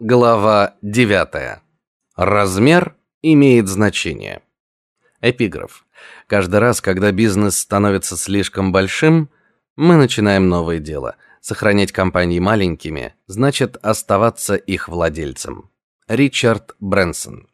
Глава 9. Размер имеет значение. Эпиграф. Каждый раз, когда бизнес становится слишком большим, мы начинаем новое дело. Сохранять компании маленькими значит оставаться их владельцем. Ричард Брэнсон.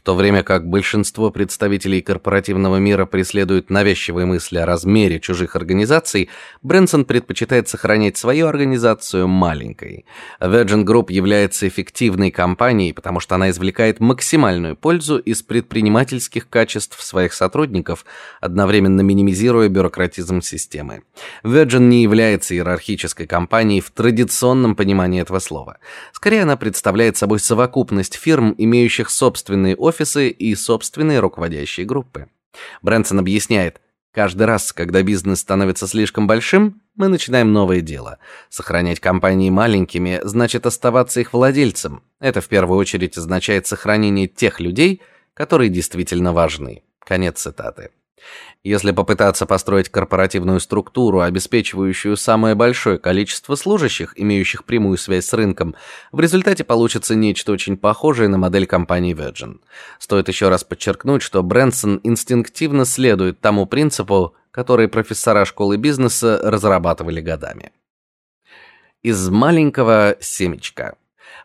В то время как большинство представителей корпоративного мира преследуют навязчивые мысли о размере чужих организаций, Брэнсон предпочитает сохранять свою организацию маленькой. Virgin Group является эффективной компанией, потому что она извлекает максимальную пользу из предпринимательских качеств своих сотрудников, одновременно минимизируя бюрократизм системы. Virgin не является иерархической компанией в традиционном понимании этого слова. Скорее она представляет собой совокупность фирм, имеющих собственные офисы и собственные руководящие группы. Брэнсон объясняет, каждый раз, когда бизнес становится слишком большим, мы начинаем новое дело. Сохранять компании маленькими значит оставаться их владельцем. Это в первую очередь означает сохранение тех людей, которые действительно важны. Конец цитаты. Если попытаться построить корпоративную структуру, обеспечивающую самое большое количество служащих, имеющих прямую связь с рынком, в результате получится нечто очень похожее на модель компании Virgin. Стоит еще раз подчеркнуть, что Брэнсон инстинктивно следует тому принципу, который профессора школы бизнеса разрабатывали годами. Из маленького семечка.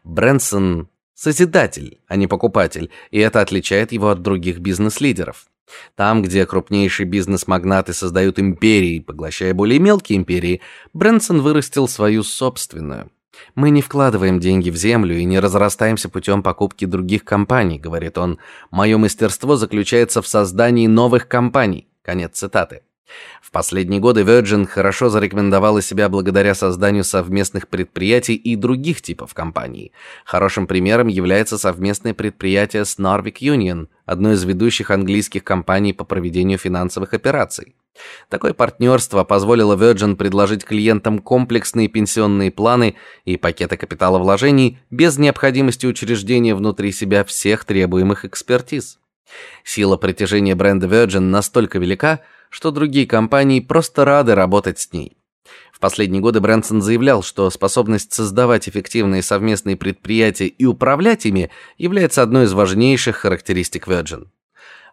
Брэнсон созидатель, а не покупатель, и это отличает его от других бизнес-лидеров. Там, где крупнейшие бизнес-магнаты создают империи, поглощая более мелкие империи, Брэнсон вырастил свою собственную. Мы не вкладываем деньги в землю и не разрастаемся путем покупки других компаний, говорит он. Мое мастерство заключается в создании новых компаний. Конец цитаты. В последние годы Virgin хорошо зарекомендовала себя благодаря созданию совместных предприятий и других типов компаний. Хорошим примером является совместное предприятие с Norvik Union, одной из ведущих английских компаний по проведению финансовых операций. Такое партнерство позволило Virgin предложить клиентам комплексные пенсионные планы и пакеты капиталовложений без необходимости учреждения внутри себя всех требуемых экспертиз. Сила притяжения бренда Virgin настолько велика, что другие компании просто рады работать с ней. В последние годы Брэнсон заявлял, что способность создавать эффективные совместные предприятия и управлять ими является одной из важнейших характеристик Virgin.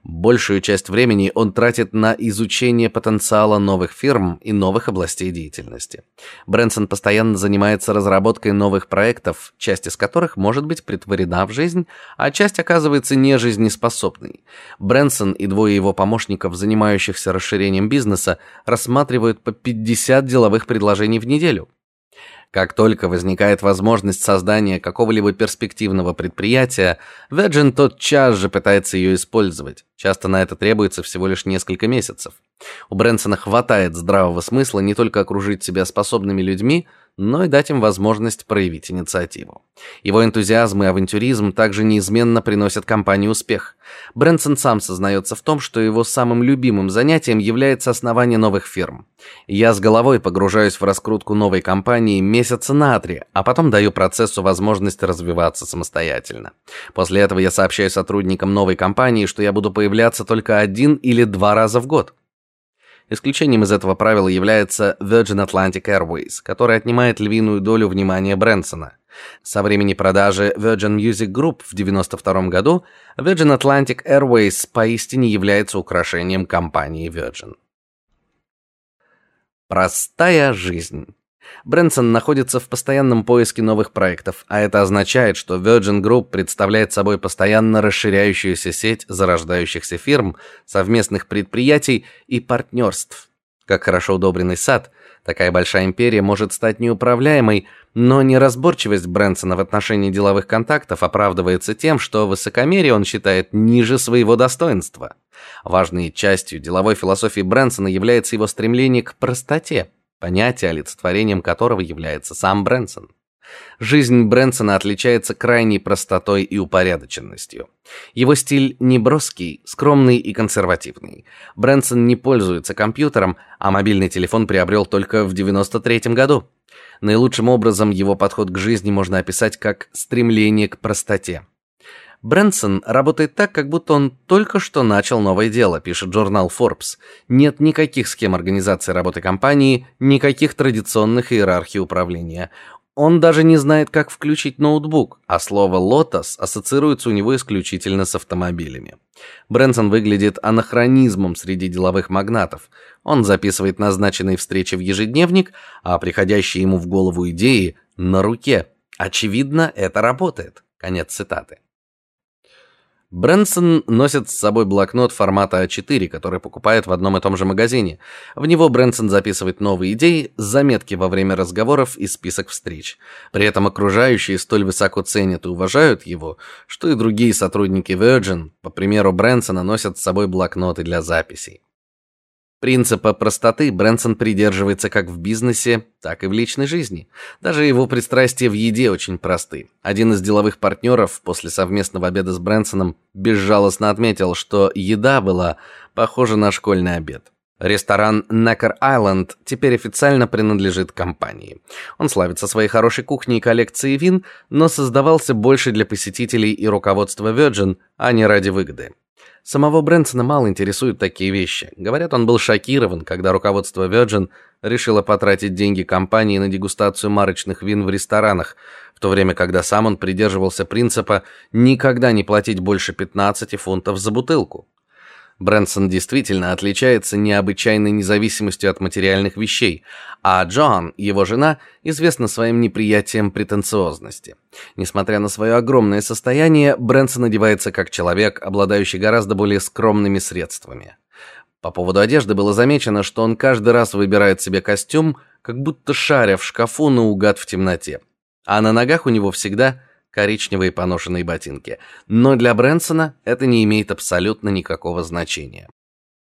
Большую часть времени он тратит на изучение потенциала новых фирм и новых областей деятельности. Брэнсон постоянно занимается разработкой новых проектов, часть из которых может быть притворена в жизнь, а часть оказывается нежизнеспособной. Брэнсон и двое его помощников, занимающихся расширением бизнеса, рассматривают по 50 деловых предложений в неделю. Как только возникает возможность создания какого-либо перспективного предприятия, Virgin тотчас же пытается ее использовать. Часто на это требуется всего лишь несколько месяцев. У Брэнсона хватает здравого смысла не только окружить себя способными людьми, но и дать им возможность проявить инициативу. Его энтузиазм и авантюризм также неизменно приносят компании успех. Брэнсон сам сознается в том, что его самым любимым занятием является основание новых фирм. Я с головой погружаюсь в раскрутку новой компании месяца на три, а потом даю процессу возможность развиваться самостоятельно. После этого я сообщаю сотрудникам новой компании, что я буду появляться только один или два раза в год. Исключением из этого правила является Virgin Atlantic Airways, который отнимает львиную долю внимания Брэнсона. Со времени продажи Virgin Music Group в 92 году Virgin Atlantic Airways поистине является украшением компании Virgin. Простая жизнь. Брэнсон находится в постоянном поиске новых проектов, а это означает, что Virgin Group представляет собой постоянно расширяющуюся сеть зарождающихся фирм, совместных предприятий и партнерств. Как хорошо удобренный сад, такая большая империя может стать неуправляемой, но неразборчивость Брэнсона в отношении деловых контактов оправдывается тем, что высокомерие он считает ниже своего достоинства. Важной частью деловой философии Брэнсона является его стремление к простоте понятие, олицетворением которого является сам Брэнсон. Жизнь Брэнсона отличается крайней простотой и упорядоченностью. Его стиль неброский, скромный и консервативный. Брэнсон не пользуется компьютером, а мобильный телефон приобрел только в 93 году. Наилучшим образом его подход к жизни можно описать как стремление к простоте. Брэнсон работает так, как будто он только что начал новое дело, пишет журнал Forbes. Нет никаких схем организации работы компании, никаких традиционных иерархий управления. Он даже не знает, как включить ноутбук, а слово «лотос» ассоциируется у него исключительно с автомобилями. Брэнсон выглядит анахронизмом среди деловых магнатов. Он записывает назначенные встречи в ежедневник, а приходящие ему в голову идеи на руке. Очевидно, это работает. Конец цитаты. Брэнсон носит с собой блокнот формата А4, который покупает в одном и том же магазине. В него Брэнсон записывает новые идеи, заметки во время разговоров и список встреч. При этом окружающие столь высоко ценят и уважают его, что и другие сотрудники Virgin, по примеру Брэнсона, носят с собой блокноты для записей. Принципа простоты Брэнсон придерживается как в бизнесе, так и в личной жизни. Даже его пристрастия в еде очень просты. Один из деловых партнеров после совместного обеда с Брэнсоном безжалостно отметил, что еда была похожа на школьный обед. Ресторан Necker Island теперь официально принадлежит компании. Он славится своей хорошей кухней и коллекцией вин, но создавался больше для посетителей и руководства Virgin, а не ради выгоды. Самого Брэнсона мало интересуют такие вещи. Говорят, он был шокирован, когда руководство Virgin решило потратить деньги компании на дегустацию марочных вин в ресторанах, в то время когда сам он придерживался принципа никогда не платить больше 15 фунтов за бутылку. Брэнсон действительно отличается необычайной независимостью от материальных вещей, а Джон, его жена, известна своим неприятием претенциозности. Несмотря на свое огромное состояние, Брэнсон одевается как человек, обладающий гораздо более скромными средствами. По поводу одежды было замечено, что он каждый раз выбирает себе костюм, как будто шаря в шкафу наугад в темноте. А на ногах у него всегда коричневые поношенные ботинки. Но для Брэнсона это не имеет абсолютно никакого значения.